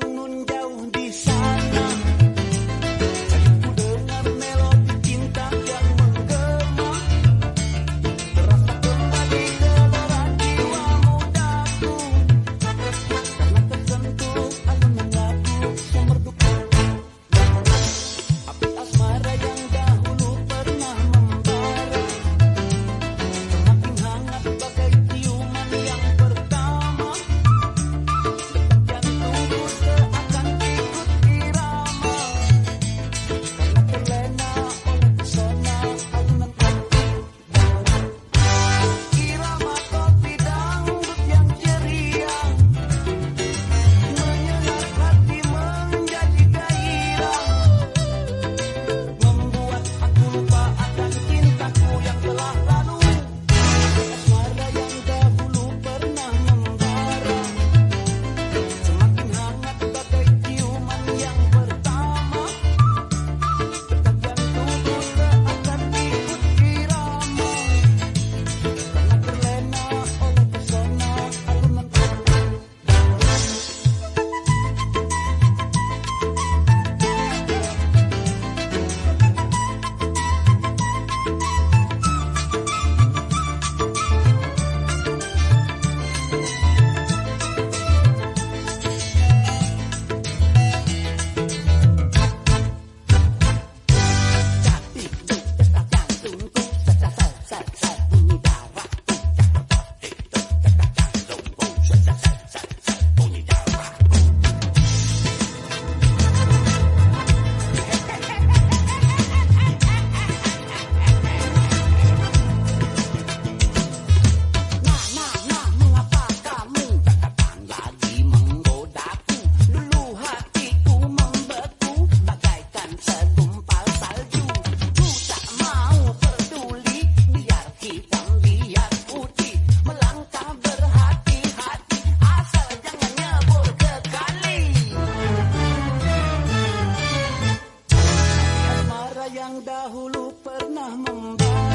bangun jauh yang dahulu pernah membangun.